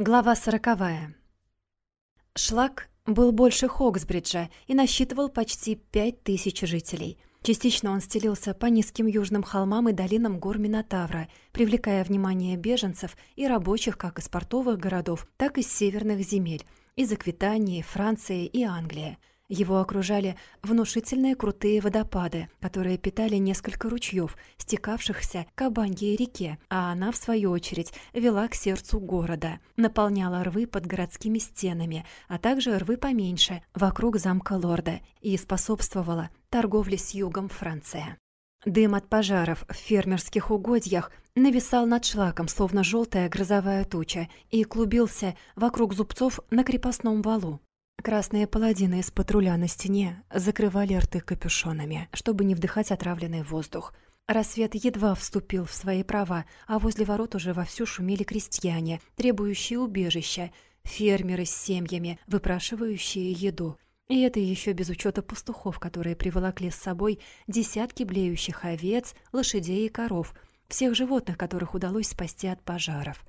Глава сороковая. Шлак был больше Хоксбриджа и насчитывал почти пять тысяч жителей. Частично он стелился по низким южным холмам и долинам гор Минотавра, привлекая внимание беженцев и рабочих как из портовых городов, так и из северных земель, из Аквитании, Франции и Англии – его окружали внушительные крутые водопады, которые питали несколько ручьев, стекавшихся к Абаньей реке, а она, в свою очередь, вела к сердцу города, наполняла рвы под городскими стенами, а также рвы поменьше, вокруг замка Лорда, и способствовала торговле с югом Франции. Дым от пожаров в фермерских угодьях нависал над шлаком, словно желтая грозовая туча, и клубился вокруг зубцов на крепостном валу. Красные паладины из патруля на стене закрывали рты капюшонами, чтобы не вдыхать отравленный воздух. Рассвет едва вступил в свои права, а возле ворот уже вовсю шумели крестьяне, требующие убежища, фермеры с семьями, выпрашивающие еду. И это еще без учета пастухов, которые приволокли с собой десятки блеющих овец, лошадей и коров, всех животных, которых удалось спасти от пожаров.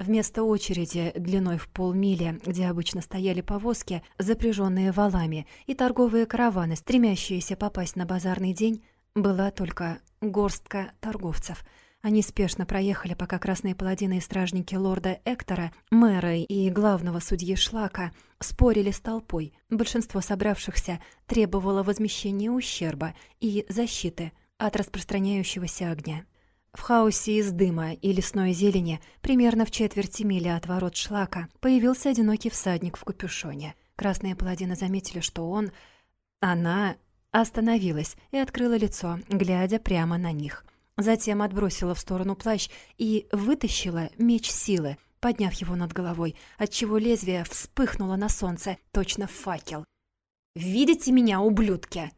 Вместо очереди длиной в полмили, где обычно стояли повозки, запряженные валами, и торговые караваны, стремящиеся попасть на базарный день, была только горстка торговцев. Они спешно проехали, пока красные паладины и стражники лорда Эктора, мэра и главного судьи Шлака спорили с толпой. Большинство собравшихся требовало возмещения ущерба и защиты от распространяющегося огня. В хаосе из дыма и лесной зелени, примерно в четверти мили от ворот шлака, появился одинокий всадник в капюшоне. Красные паладины заметили, что он... Она остановилась и открыла лицо, глядя прямо на них. Затем отбросила в сторону плащ и вытащила меч силы, подняв его над головой, отчего лезвие вспыхнуло на солнце, точно факел. «Видите меня, ублюдки?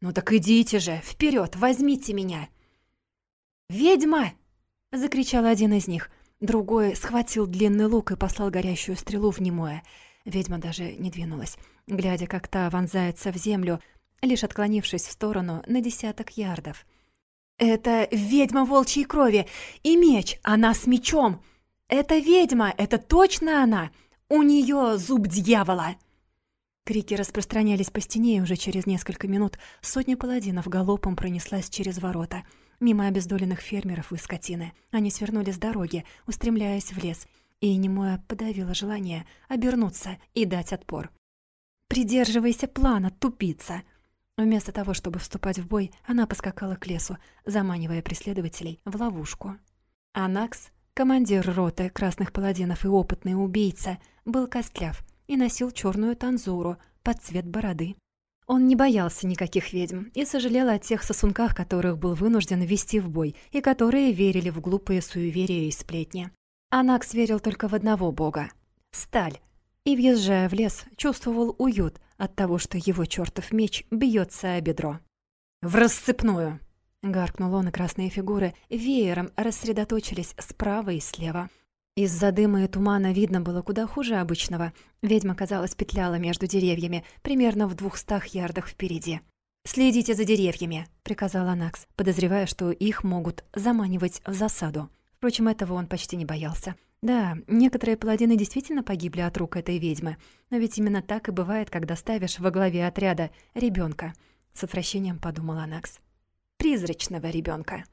Ну так идите же, вперед, возьмите меня!» «Ведьма!» — закричал один из них. Другой схватил длинный лук и послал горящую стрелу в немое. Ведьма даже не двинулась, глядя, как та вонзается в землю, лишь отклонившись в сторону на десяток ярдов. «Это ведьма волчьей крови! И меч! Она с мечом! Это ведьма! Это точно она! У нее зуб дьявола!» Крики распространялись по стене, и уже через несколько минут сотня паладинов галопом пронеслась через ворота — мимо обездоленных фермеров и скотины. Они свернули с дороги, устремляясь в лес, и немое подавило желание обернуться и дать отпор. «Придерживайся плана, тупица!» Вместо того, чтобы вступать в бой, она поскакала к лесу, заманивая преследователей в ловушку. Анакс, командир роты красных паладинов и опытный убийца, был костляв и носил черную танзуру под цвет бороды. Он не боялся никаких ведьм и сожалел о тех сосунках, которых был вынужден вести в бой, и которые верили в глупые суеверия и сплетни. Анакс верил только в одного бога — сталь, и, въезжая в лес, чувствовал уют от того, что его чертов меч бьется о бедро. «В расцепную!» — гаркнул он, и красные фигуры веером рассредоточились справа и слева. Из-за дыма и тумана видно было куда хуже обычного. Ведьма, казалось, петляла между деревьями, примерно в двухстах ярдах впереди. «Следите за деревьями», — приказал Анакс, подозревая, что их могут заманивать в засаду. Впрочем, этого он почти не боялся. Да, некоторые паладины действительно погибли от рук этой ведьмы, но ведь именно так и бывает, когда ставишь во главе отряда ребенка. С отвращением подумал Анакс. «Призрачного ребенка.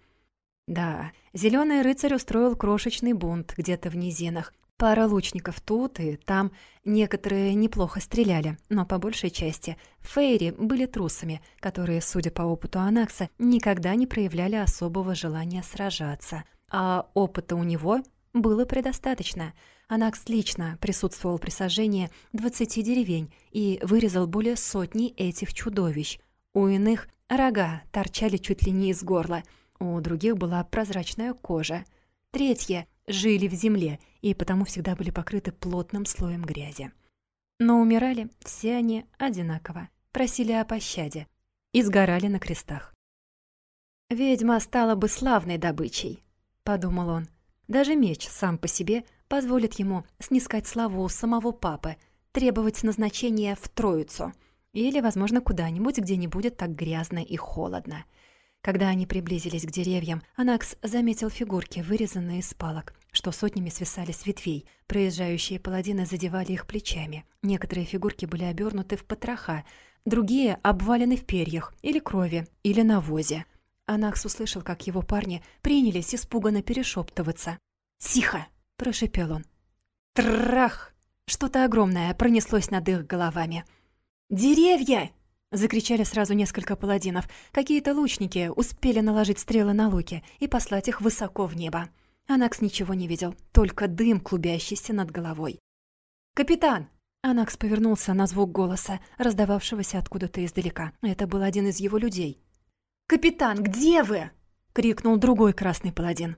Да, зеленый рыцарь устроил крошечный бунт где-то в низинах. Пара лучников тут и там, некоторые неплохо стреляли, но по большей части фейри были трусами, которые, судя по опыту Анакса, никогда не проявляли особого желания сражаться. А опыта у него было предостаточно. Анакс лично присутствовал при сожжении 20 деревень и вырезал более сотни этих чудовищ. У иных рога торчали чуть ли не из горла – у других была прозрачная кожа. Третьи жили в земле и потому всегда были покрыты плотным слоем грязи. Но умирали все они одинаково, просили о пощаде и сгорали на крестах. «Ведьма стала бы славной добычей», — подумал он. «Даже меч сам по себе позволит ему снискать славу самого папы, требовать назначения в Троицу или, возможно, куда-нибудь, где не будет так грязно и холодно». Когда они приблизились к деревьям, Анакс заметил фигурки, вырезанные из палок. что сотнями свисали с ветвей. Проезжающие паладины задевали их плечами. Некоторые фигурки были обернуты в потроха, другие обвалены в перьях или крови, или навозе. Анакс услышал, как его парни принялись испуганно перешептываться. «Тихо!» — прошепел он. «Трах!» Что-то огромное пронеслось над их головами. «Деревья!» — закричали сразу несколько паладинов. Какие-то лучники успели наложить стрелы на луки и послать их высоко в небо. Анакс ничего не видел, только дым, клубящийся над головой. «Капитан!» Анакс повернулся на звук голоса, раздававшегося откуда-то издалека. Это был один из его людей. «Капитан, где вы?» — крикнул другой красный паладин.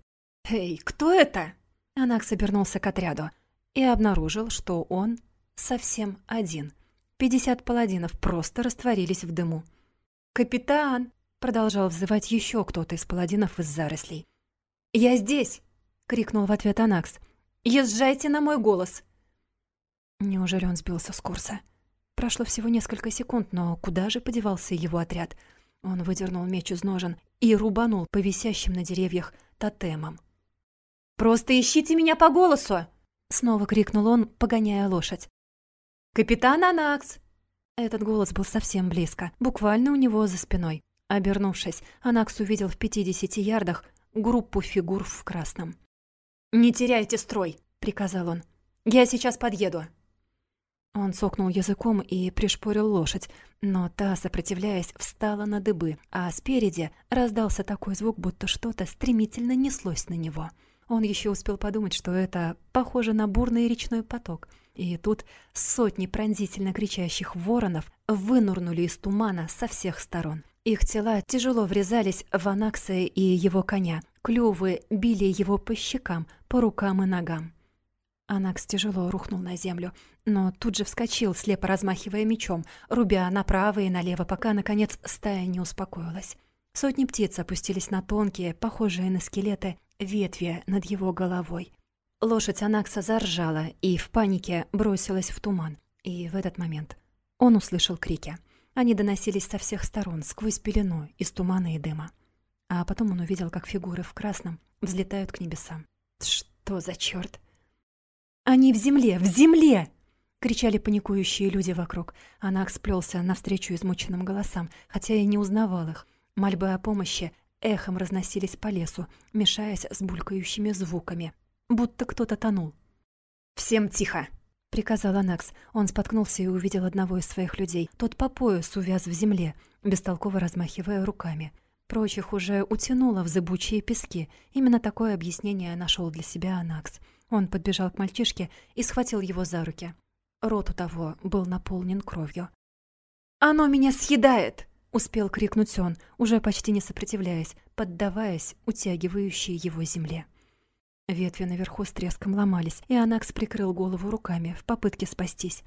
«Эй, кто это?» Анакс обернулся к отряду и обнаружил, что он совсем один. Пятьдесят паладинов просто растворились в дыму. «Капитан!» — продолжал взывать еще кто-то из паладинов из зарослей. «Я здесь!» — крикнул в ответ Анакс. «Езжайте на мой голос!» Неужели он сбился с курса? Прошло всего несколько секунд, но куда же подевался его отряд? Он выдернул меч из ножен и рубанул по висящим на деревьях тотемам. «Просто ищите меня по голосу!» Снова крикнул он, погоняя лошадь. «Капитан Анакс!» Этот голос был совсем близко, буквально у него за спиной. Обернувшись, Анакс увидел в пятидесяти ярдах группу фигур в красном. «Не теряйте строй!» — приказал он. «Я сейчас подъеду!» Он цокнул языком и пришпорил лошадь, но та, сопротивляясь, встала на дыбы, а спереди раздался такой звук, будто что-то стремительно неслось на него. Он еще успел подумать, что это похоже на бурный речной поток. И тут сотни пронзительно кричащих воронов вынурнули из тумана со всех сторон. Их тела тяжело врезались в Анакса и его коня, Клювы били его по щекам, по рукам и ногам. Анакс тяжело рухнул на землю, но тут же вскочил, слепо размахивая мечом, рубя направо и налево, пока, наконец, стая не успокоилась. Сотни птиц опустились на тонкие, похожие на скелеты, ветви над его головой. Лошадь Анакса заржала и в панике бросилась в туман. И в этот момент он услышал крики. Они доносились со всех сторон, сквозь пелену из тумана и дыма. А потом он увидел, как фигуры в красном взлетают к небесам. Что за чёрт? «Они в земле! В земле!» — кричали паникующие люди вокруг. Анак сплёлся навстречу измученным голосам, хотя и не узнавал их. Мольбы о помощи эхом разносились по лесу, мешаясь с булькающими звуками, будто кто-то тонул. «Всем тихо!» — приказал Анакс. Он споткнулся и увидел одного из своих людей. Тот по пояс увяз в земле, бестолково размахивая руками — Прочих уже утянуло в зыбучие пески. Именно такое объяснение нашел для себя Анакс. Он подбежал к мальчишке и схватил его за руки. Рот у того был наполнен кровью. «Оно меня съедает!» — успел крикнуть он, уже почти не сопротивляясь, поддаваясь утягивающей его земле. Ветви наверху с треском ломались, и Анакс прикрыл голову руками в попытке спастись.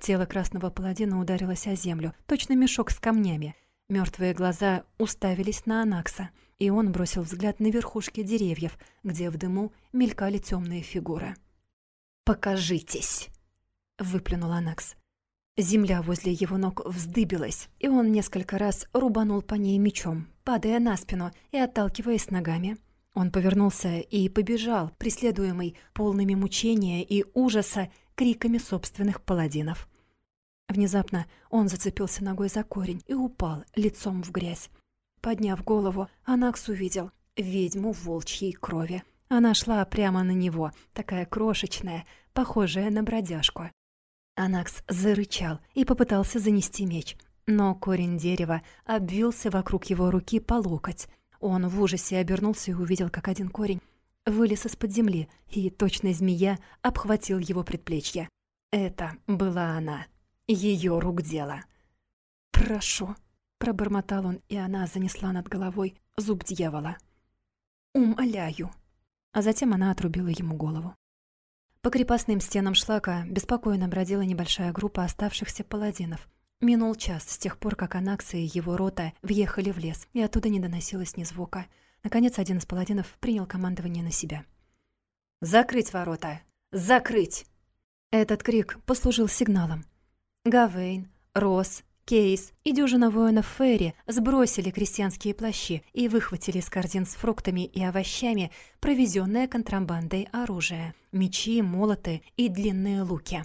Тело красного паладина ударилось о землю, точно мешок с камнями — Мертвые глаза уставились на Анакса, и он бросил взгляд на верхушки деревьев, где в дыму мелькали темные фигуры. «Покажитесь!» — выплюнул Анакс. Земля возле его ног вздыбилась, и он несколько раз рубанул по ней мечом, падая на спину и отталкиваясь ногами. Он повернулся и побежал, преследуемый полными мучения и ужаса криками собственных паладинов. Внезапно он зацепился ногой за корень и упал лицом в грязь. Подняв голову, Анакс увидел ведьму волчьей крови. Она шла прямо на него, такая крошечная, похожая на бродяжку. Анакс зарычал и попытался занести меч, но корень дерева обвился вокруг его руки по локоть. Он в ужасе обернулся и увидел, как один корень вылез из-под земли, и точно змея обхватил его предплечье. Это была она ее рук дело. «Прошу», — пробормотал он, и она занесла над головой зуб дьявола. «Умоляю». А затем она отрубила ему голову. По крепостным стенам шлака беспокойно бродила небольшая группа оставшихся паладинов. Минул час с тех пор, как Анакса и его рота въехали в лес, и оттуда не доносилось ни звука. Наконец, один из паладинов принял командование на себя. «Закрыть ворота! Закрыть!» Этот крик послужил сигналом. Гавейн, Рос, Кейс и дюжина воинов Ферри сбросили крестьянские плащи и выхватили из корзин с фруктами и овощами провезенное контрабандой оружие – мечи, молоты и длинные луки.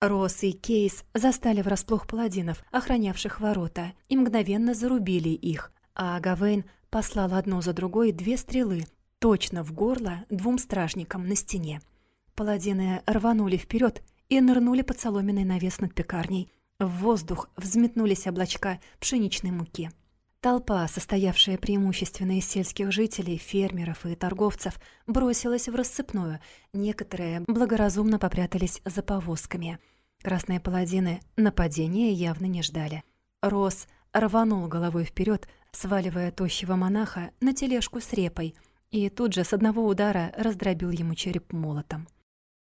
Росс и Кейс застали врасплох паладинов, охранявших ворота, и мгновенно зарубили их, а Гавейн послал одну за другой две стрелы, точно в горло двум стражникам на стене. Паладины рванули вперед и нырнули под соломенный навес над пекарней. В воздух взметнулись облачка пшеничной муки. Толпа, состоявшая преимущественно из сельских жителей, фермеров и торговцев, бросилась в рассыпную. Некоторые благоразумно попрятались за повозками. Красные паладины нападения явно не ждали. Рос рванул головой вперед, сваливая тощего монаха на тележку с репой — и тут же с одного удара раздробил ему череп молотом.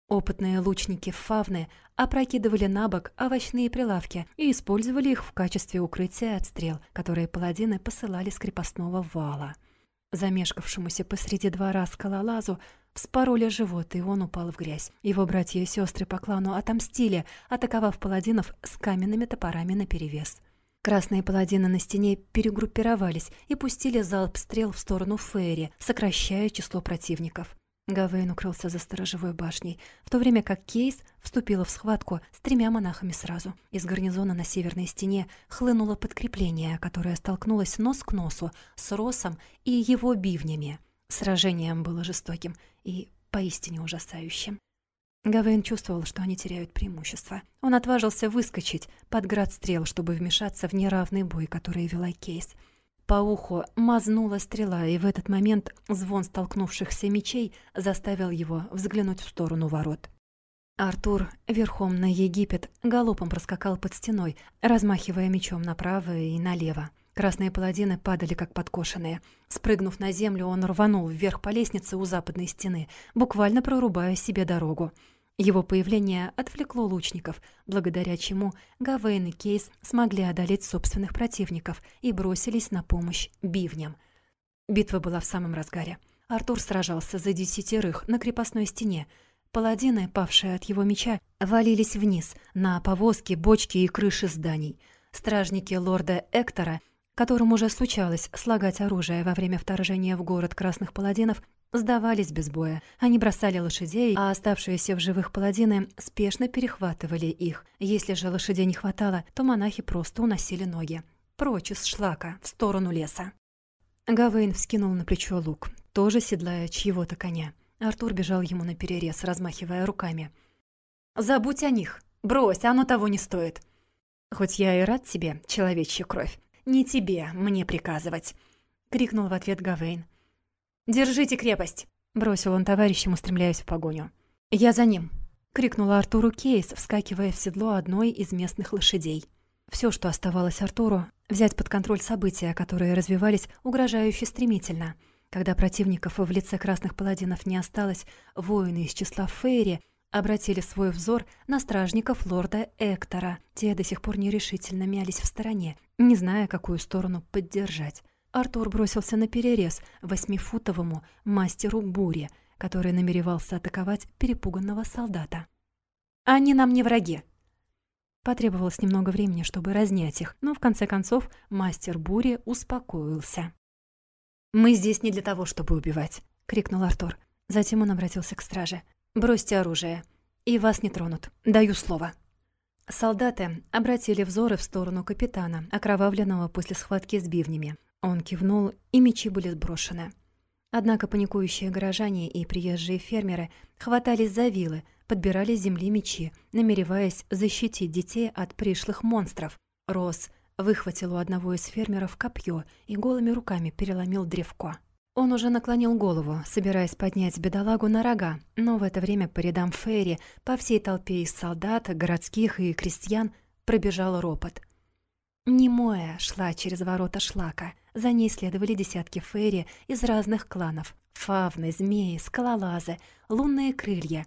Опытные лучники фавны опрокидывали на бок овощные прилавки и использовали их в качестве укрытия от стрел, которые паладины посылали с крепостного вала. Замешкавшемуся посреди двора скалолазу вспороли живот, и он упал в грязь. Его братья и сестры по клану отомстили, атаковав паладинов с каменными топорами наперевес. Красные паладины на стене перегруппировались и пустили залп стрел в сторону Фейри, сокращая число противников. Гавейн укрылся за сторожевой башней, в то время как Кейс вступила в схватку с тремя монахами сразу. Из гарнизона на северной стене хлынуло подкрепление, которое столкнулось нос к носу с Росом и его бивнями. Сражением было жестоким и поистине ужасающим. Гавейн чувствовал, что они теряют преимущество. Он отважился выскочить под град стрел, чтобы вмешаться в неравный бой, который вела Кейс. По уху мазнула стрела, и в этот момент звон столкнувшихся мечей заставил его взглянуть в сторону ворот. Артур верхом на Египет галопом проскакал под стеной, размахивая мечом направо и налево. Красные паладины падали как подкошенные. Спрыгнув на землю, он рванул вверх по лестнице у западной стены, буквально прорубая себе дорогу. Его появление отвлекло лучников, благодаря чему Гавейн и Кейс смогли одолеть собственных противников и бросились на помощь бивням. Битва была в самом разгаре. Артур сражался за десятерых на крепостной стене. Паладины, павшие от его меча, валились вниз, на повозки, бочки и крыши зданий. Стражники лорда Эктора которым уже случалось слагать оружие во время вторжения в город красных паладинов, сдавались без боя. Они бросали лошадей, а оставшиеся в живых паладины спешно перехватывали их. Если же лошадей не хватало, то монахи просто уносили ноги. Прочь из шлака, в сторону леса. Гавейн вскинул на плечо лук, тоже седлая чьего-то коня. Артур бежал ему на перерез, размахивая руками. «Забудь о них! Брось, оно того не стоит!» «Хоть я и рад тебе, человечья кровь, «Не тебе мне приказывать!» — крикнул в ответ Гавейн. «Держите крепость!» — бросил он товарищам, устремляясь в погоню. «Я за ним!» — крикнула Артуру Кейс, вскакивая в седло одной из местных лошадей. Все, что оставалось Артуру, взять под контроль события, которые развивались угрожающе стремительно. Когда противников в лице красных паладинов не осталось, воины из числа Фейри обратили свой взор на стражников лорда Эктора. Те до сих пор нерешительно мялись в стороне, не зная, какую сторону поддержать. Артур бросился на перерез восьмифутовому мастеру бури, который намеревался атаковать перепуганного солдата. «Они нам не враги!» Потребовалось немного времени, чтобы разнять их, но в конце концов мастер бури успокоился. «Мы здесь не для того, чтобы убивать», — крикнул Артур. Затем он обратился к страже. Бросьте оружие, и вас не тронут. Даю слово». Солдаты обратили взоры в сторону капитана, окровавленного после схватки с бивнями. Он кивнул, и мечи были сброшены. Однако паникующие горожане и приезжие фермеры хватались за вилы, подбирали с земли мечи, намереваясь защитить детей от пришлых монстров. Рос выхватил у одного из фермеров копье и голыми руками переломил древко. Он уже наклонил голову, собираясь поднять бедолагу на рога, но в это время по рядам Ферри, по всей толпе из солдат, городских и крестьян пробежал ропот. Немоя шла через ворота шлака. За ней следовали десятки Ферри из разных кланов. Фавны, змеи, скалолазы, лунные крылья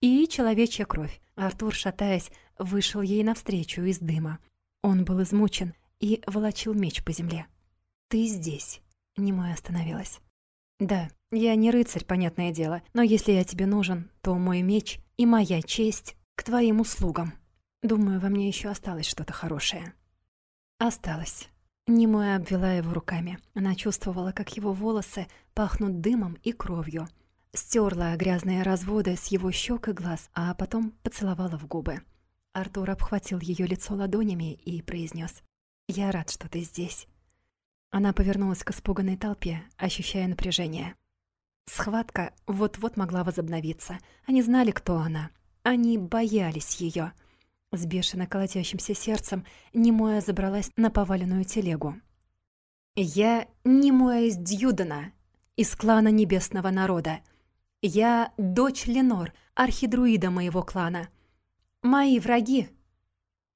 и человечья кровь. Артур, шатаясь, вышел ей навстречу из дыма. Он был измучен и волочил меч по земле. «Ты здесь». Немоя остановилась. «Да, я не рыцарь, понятное дело, но если я тебе нужен, то мой меч и моя честь к твоим услугам. Думаю, во мне еще осталось что-то хорошее». Осталось. Немоя обвела его руками. Она чувствовала, как его волосы пахнут дымом и кровью. Стерла грязные разводы с его щек и глаз, а потом поцеловала в губы. Артур обхватил ее лицо ладонями и произнес: «Я рад, что ты здесь». Она повернулась к испуганной толпе, ощущая напряжение. Схватка вот-вот могла возобновиться. Они знали, кто она. Они боялись ее. С бешено колотящимся сердцем Немоя забралась на поваленную телегу. «Я Немоя из Дьюдена, из клана Небесного Народа. Я дочь Ленор, архидруида моего клана. Мои враги...»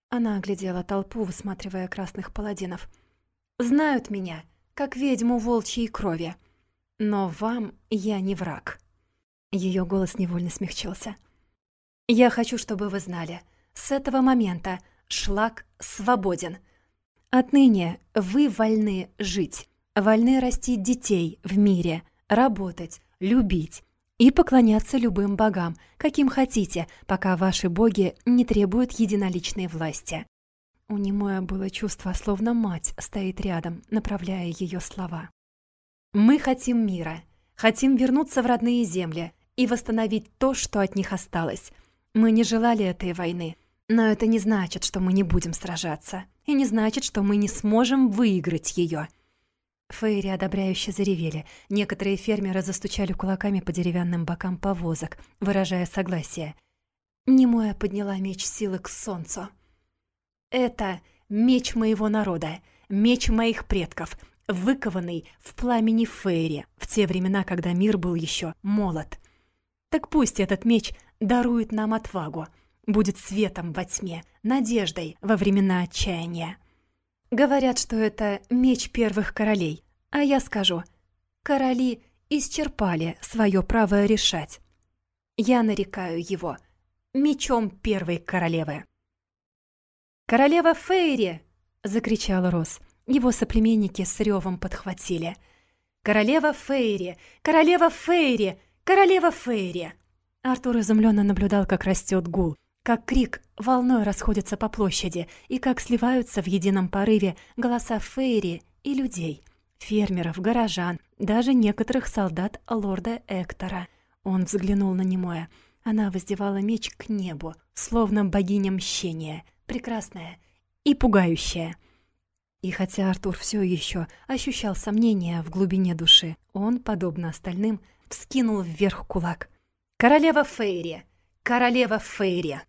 Она оглядела толпу, высматривая красных паладинов. «Знают меня, как ведьму волчьей крови. Но вам я не враг». Ее голос невольно смягчился. «Я хочу, чтобы вы знали...» С этого момента шлак свободен. Отныне вы вольны жить, вольны растить детей в мире, работать, любить и поклоняться любым богам, каким хотите, пока ваши боги не требуют единоличной власти. У Немоя было чувство, словно мать стоит рядом, направляя ее слова. «Мы хотим мира, хотим вернуться в родные земли и восстановить то, что от них осталось. Мы не желали этой войны, но это не значит, что мы не будем сражаться. И не значит, что мы не сможем выиграть ее. Фейри одобряюще заревели. Некоторые фермеры застучали кулаками по деревянным бокам повозок, выражая согласие. Немоя подняла меч силы к солнцу. «Это меч моего народа, меч моих предков, выкованный в пламени Фейри в те времена, когда мир был еще молод. Так пусть этот меч дарует нам отвагу, будет светом во тьме, надеждой во времена отчаяния. Говорят, что это меч первых королей, а я скажу, короли исчерпали свое право решать. Я нарекаю его мечом первой королевы. «Королева Фейри!» — закричал Рос. Его соплеменники с ревом подхватили. «Королева Фейри! Королева Фейри! Королева Фейри!» Артур изумленно наблюдал, как растет гул как крик волной расходится по площади и как сливаются в едином порыве голоса Фейри и людей, фермеров, горожан, даже некоторых солдат лорда Эктора. Он взглянул на Немоя. Она воздевала меч к небу, словно богиня мщения, прекрасная и пугающая. И хотя Артур все еще ощущал сомнения в глубине души, он, подобно остальным, вскинул вверх кулак. «Королева Фейри! Королева Фейри!»